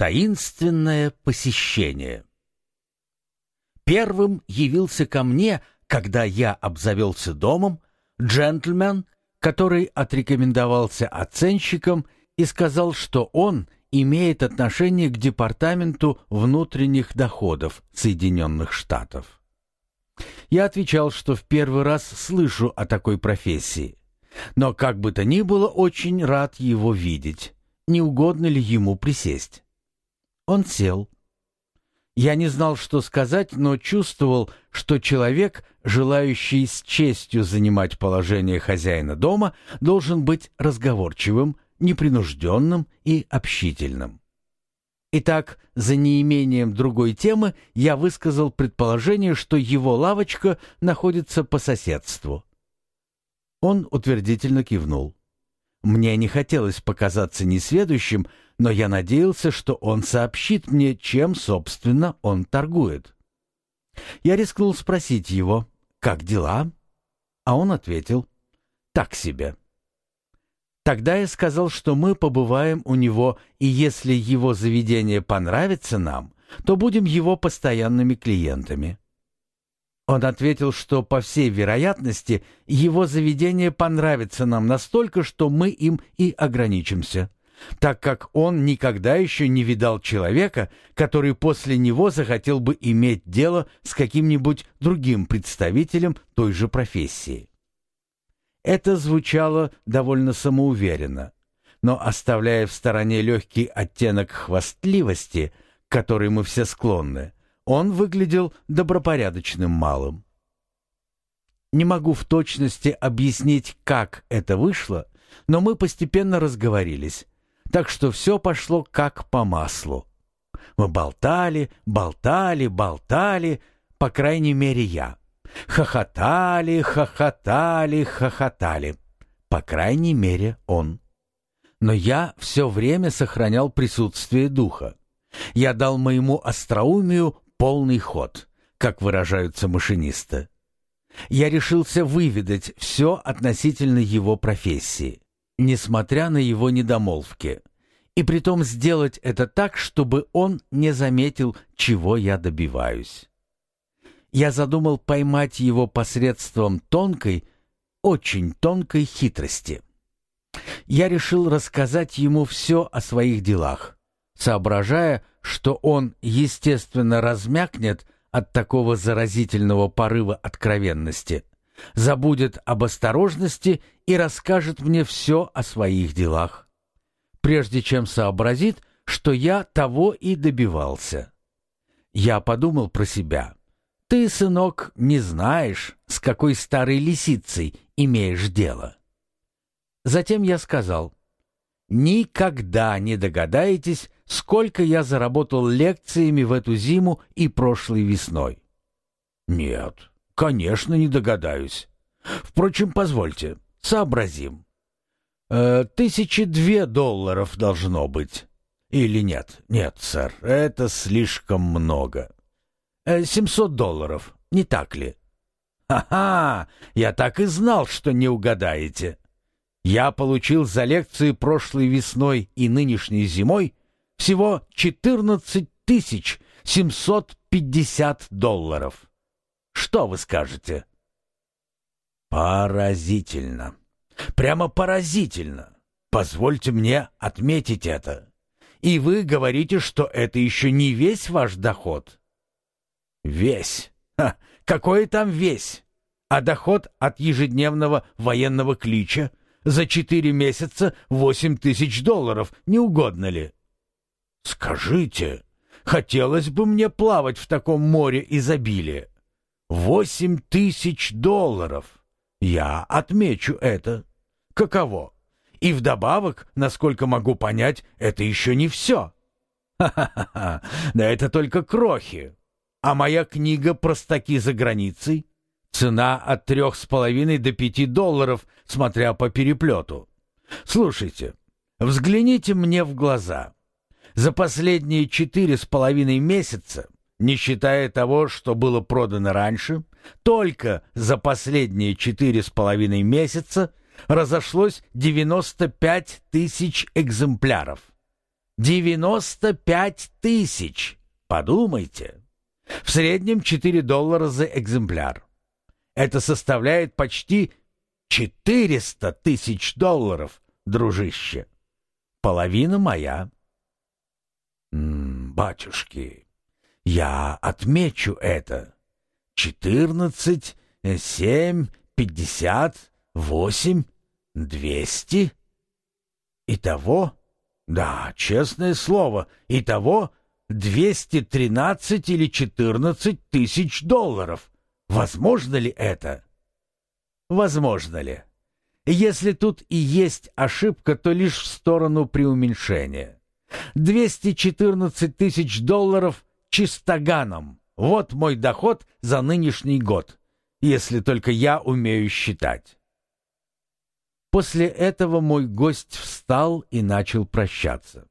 Таинственное посещение. Первым явился ко мне, когда я обзавелся домом, джентльмен, который отрекомендовался оценщиком и сказал, что он имеет отношение к Департаменту внутренних доходов Соединенных Штатов. Я отвечал, что в первый раз слышу о такой профессии, но как бы то ни было, очень рад его видеть. Не угодно ли ему присесть? Он сел. Я не знал, что сказать, но чувствовал, что человек, желающий с честью занимать положение хозяина дома, должен быть разговорчивым, непринужденным и общительным. Итак, за неимением другой темы я высказал предположение, что его лавочка находится по соседству. Он утвердительно кивнул. Мне не хотелось показаться несведущим, но я надеялся, что он сообщит мне, чем, собственно, он торгует. Я рискнул спросить его, как дела? А он ответил, так себе. Тогда я сказал, что мы побываем у него, и если его заведение понравится нам, то будем его постоянными клиентами. Он ответил, что, по всей вероятности, его заведение понравится нам настолько, что мы им и ограничимся так как он никогда еще не видал человека, который после него захотел бы иметь дело с каким-нибудь другим представителем той же профессии. Это звучало довольно самоуверенно, но оставляя в стороне легкий оттенок хвастливости, к которой мы все склонны, он выглядел добропорядочным малым. Не могу в точности объяснить, как это вышло, но мы постепенно разговорились, так что все пошло как по маслу. Мы болтали, болтали, болтали, по крайней мере я. Хохотали, хохотали, хохотали. По крайней мере он. Но я все время сохранял присутствие духа. Я дал моему остроумию полный ход, как выражаются машинисты. Я решился выведать все относительно его профессии несмотря на его недомолвки, и притом сделать это так, чтобы он не заметил, чего я добиваюсь. Я задумал поймать его посредством тонкой, очень тонкой хитрости. Я решил рассказать ему все о своих делах, соображая, что он, естественно, размякнет от такого заразительного порыва откровенности, забудет об осторожности и расскажет мне все о своих делах, прежде чем сообразит, что я того и добивался. Я подумал про себя. Ты, сынок, не знаешь, с какой старой лисицей имеешь дело. Затем я сказал, никогда не догадаетесь, сколько я заработал лекциями в эту зиму и прошлой весной. Нет, конечно, не догадаюсь. Впрочем, позвольте, Сообразим. Э, тысячи две долларов должно быть. Или нет? Нет, сэр, это слишком много. Э, семьсот долларов, не так ли? Ха-ха, я так и знал, что не угадаете. Я получил за лекции прошлой весной и нынешней зимой всего четырнадцать тысяч семьсот пятьдесят долларов. Что вы скажете? Поразительно. Прямо поразительно. Позвольте мне отметить это. И вы говорите, что это еще не весь ваш доход? Весь. Ха, какой там весь? А доход от ежедневного военного клича за четыре месяца восемь тысяч долларов, не угодно ли? Скажите, хотелось бы мне плавать в таком море изобилия. Восемь тысяч долларов! Я отмечу это. Каково? И вдобавок, насколько могу понять, это еще не все. Ха-ха-ха, да это только крохи. А моя книга «Простаки за границей» цена от трех с половиной до пяти долларов, смотря по переплету. Слушайте, взгляните мне в глаза. За последние четыре с половиной месяца не считая того, что было продано раньше, только за последние четыре с половиной месяца разошлось 95 тысяч экземпляров. 95 тысяч! Подумайте. В среднем 4 доллара за экземпляр. Это составляет почти 400 тысяч долларов, дружище. Половина моя. М -м, батюшки, я отмечу это. Четырнадцать, семь, пятьдесят, восемь, двести. Итого, да, честное слово, итого двести тринадцать или четырнадцать тысяч долларов. Возможно ли это? Возможно ли? Если тут и есть ошибка, то лишь в сторону преуменьшения. 214 тысяч долларов чистоганом. Вот мой доход за нынешний год, если только я умею считать. После этого мой гость встал и начал прощаться.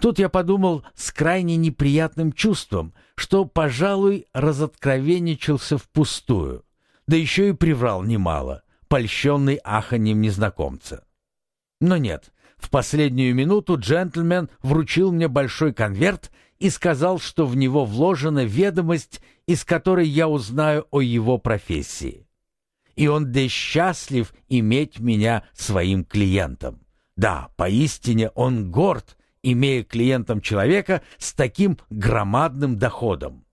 Тут я подумал с крайне неприятным чувством, что, пожалуй, разоткровенничался впустую да еще и приврал немало, польщенный аханьем незнакомца. Но нет, в последнюю минуту джентльмен вручил мне большой конверт и сказал, что в него вложена ведомость, из которой я узнаю о его профессии. И он да счастлив иметь меня своим клиентом. Да, поистине он горд, имея клиентом человека с таким громадным доходом.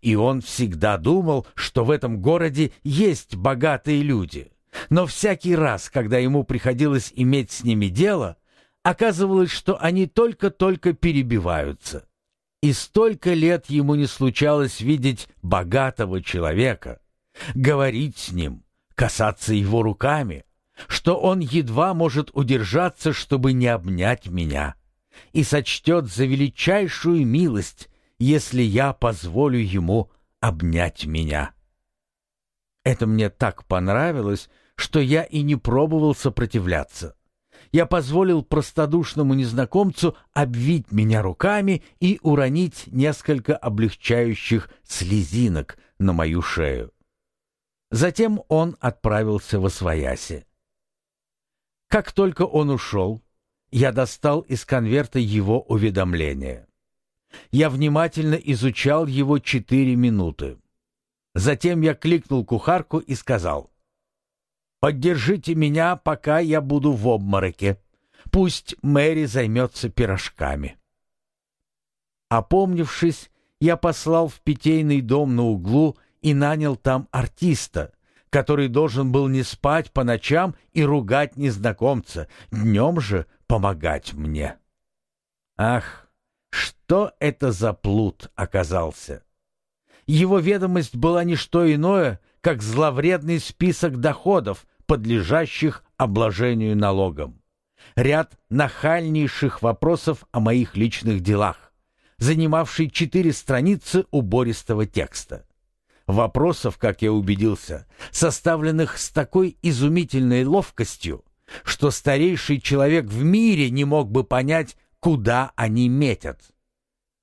И он всегда думал, что в этом городе есть богатые люди. Но всякий раз, когда ему приходилось иметь с ними дело, оказывалось, что они только-только перебиваются. И столько лет ему не случалось видеть богатого человека, говорить с ним, касаться его руками, что он едва может удержаться, чтобы не обнять меня, и сочтет за величайшую милость если я позволю ему обнять меня. Это мне так понравилось, что я и не пробовал сопротивляться. Я позволил простодушному незнакомцу обвить меня руками и уронить несколько облегчающих слезинок на мою шею. Затем он отправился во свояси. Как только он ушел, я достал из конверта его уведомление. Я внимательно изучал его четыре минуты. Затем я кликнул кухарку и сказал, «Поддержите меня, пока я буду в обмороке. Пусть Мэри займется пирожками». Опомнившись, я послал в питейный дом на углу и нанял там артиста, который должен был не спать по ночам и ругать незнакомца, днем же помогать мне. Ах, что это за плут оказался? Его ведомость была не что иное, как зловредный список доходов, подлежащих обложению налогом. Ряд нахальнейших вопросов о моих личных делах, занимавший четыре страницы убористого текста. Вопросов, как я убедился, составленных с такой изумительной ловкостью, что старейший человек в мире не мог бы понять, куда они метят.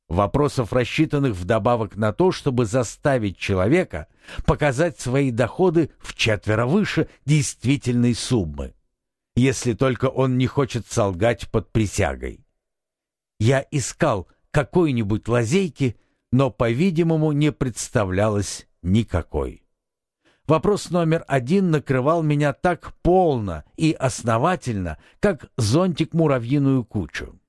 Вопросов, рассчитанных вдобавок на то, чтобы заставить человека показать свои доходы в четверо выше действительной суммы, если только он не хочет солгать под присягой. Я искал какой-нибудь лазейки, но, по-видимому, не представлялось никакой. Вопрос номер один накрывал меня так полно и основательно, как зонтик муравьиную кучу.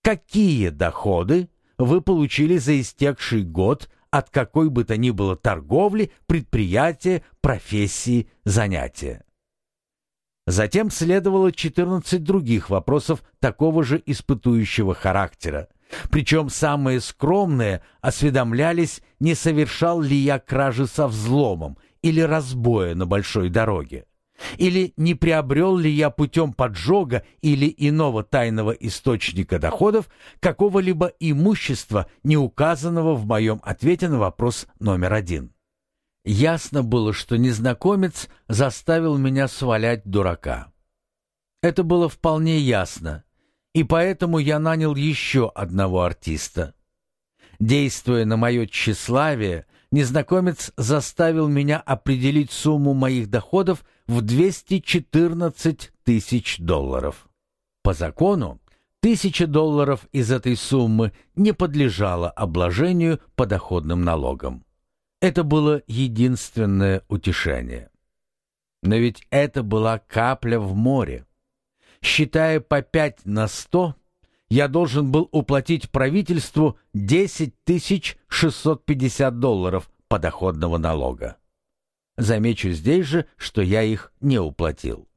Какие доходы вы получили за истекший год от какой бы то ни было торговли, предприятия, профессии, занятия? Затем следовало 14 других вопросов такого же испытующего характера. Причем самые скромные осведомлялись, не совершал ли я кражи со взломом или разбоя на большой дороге. Или не приобрел ли я путем поджога или иного тайного источника доходов какого-либо имущества, не указанного в моем ответе на вопрос номер один? Ясно было, что незнакомец заставил меня свалять дурака. Это было вполне ясно, и поэтому я нанял еще одного артиста. Действуя на мое тщеславие, незнакомец заставил меня определить сумму моих доходов в 214 тысяч долларов. По закону, Тысяча долларов из этой суммы не подлежала обложению подоходным налогом. Это было единственное утешение. Но ведь это была капля в море. Считая по пять на сто, я должен был уплатить правительству 10 650 долларов подоходного налога. Замечу здесь же, что я их не уплатил.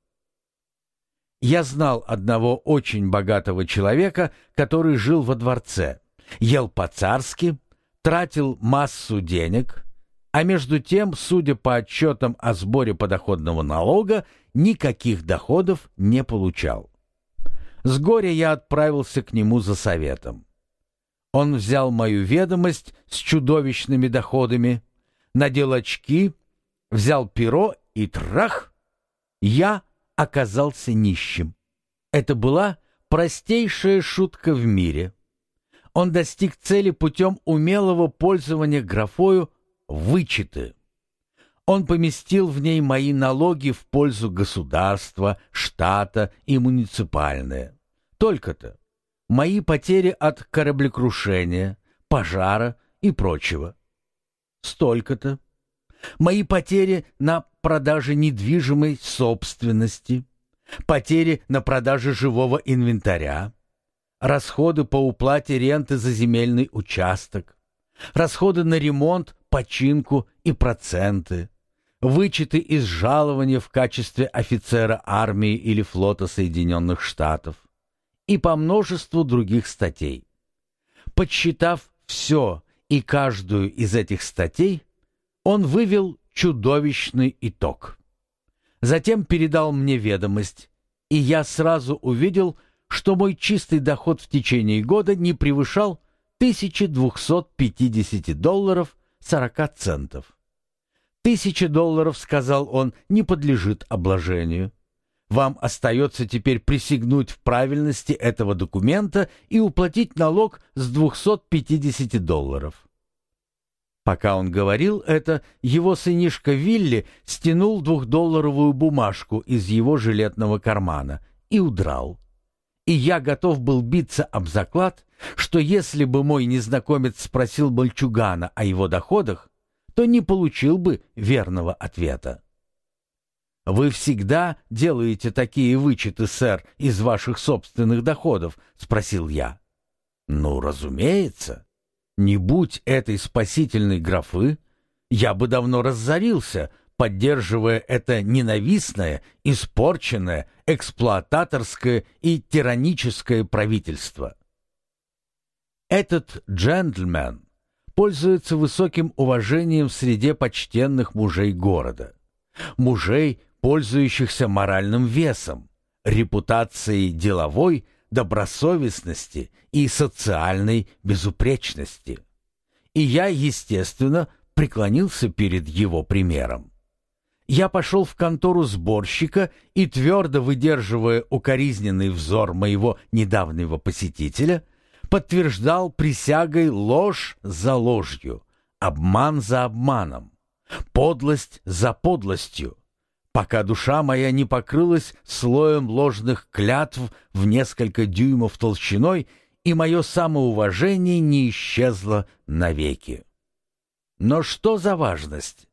Я знал одного очень богатого человека, который жил во дворце, ел по-царски, тратил массу денег, а между тем, судя по отчетам о сборе подоходного налога, никаких доходов не получал. С горя я отправился к нему за советом. Он взял мою ведомость с чудовищными доходами, надел очки, взял перо и трах! Я оказался нищим. Это была простейшая шутка в мире. Он достиг цели путем умелого пользования графою «вычеты». Он поместил в ней мои налоги в пользу государства, штата и муниципальные. Только-то. Мои потери от кораблекрушения, пожара и прочего. Столько-то. Мои потери на продаже недвижимой собственности, потери на продаже живого инвентаря, расходы по уплате ренты за земельный участок, расходы на ремонт, починку и проценты, вычеты из жалования в качестве офицера армии или флота Соединенных Штатов и по множеству других статей. Подсчитав все и каждую из этих статей, он вывел чудовищный итог. Затем передал мне ведомость, и я сразу увидел, что мой чистый доход в течение года не превышал 1250 долларов 40 центов. Тысяча долларов, сказал он, не подлежит обложению. Вам остается теперь присягнуть в правильности этого документа и уплатить налог с 250 долларов. Пока он говорил это, его сынишка Вилли стянул двухдолларовую бумажку из его жилетного кармана и удрал. И я готов был биться об заклад, что если бы мой незнакомец спросил мальчугана о его доходах, то не получил бы верного ответа. «Вы всегда делаете такие вычеты, сэр, из ваших собственных доходов?» — спросил я. «Ну, разумеется. Не будь этой спасительной графы, я бы давно разорился, поддерживая это ненавистное, испорченное, эксплуататорское и тираническое правительство. Этот джентльмен пользуется высоким уважением в среде почтенных мужей города, мужей, пользующихся моральным весом, репутацией деловой – добросовестности и социальной безупречности. И я, естественно, преклонился перед его примером. Я пошел в контору сборщика и, твердо выдерживая укоризненный взор моего недавнего посетителя, подтверждал присягой ложь за ложью, обман за обманом, подлость за подлостью, пока душа моя не покрылась слоем ложных клятв в несколько дюймов толщиной, и мое самоуважение не исчезло навеки. Но что за важность?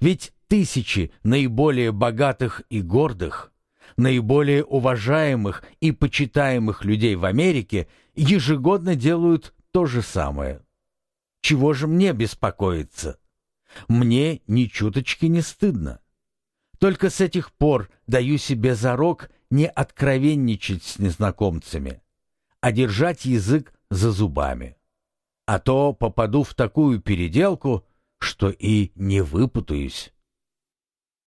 Ведь тысячи наиболее богатых и гордых, наиболее уважаемых и почитаемых людей в Америке ежегодно делают то же самое. Чего же мне беспокоиться? Мне ни чуточки не стыдно. Только с этих пор даю себе зарок не откровенничать с незнакомцами, а держать язык за зубами. А то попаду в такую переделку, что и не выпутаюсь.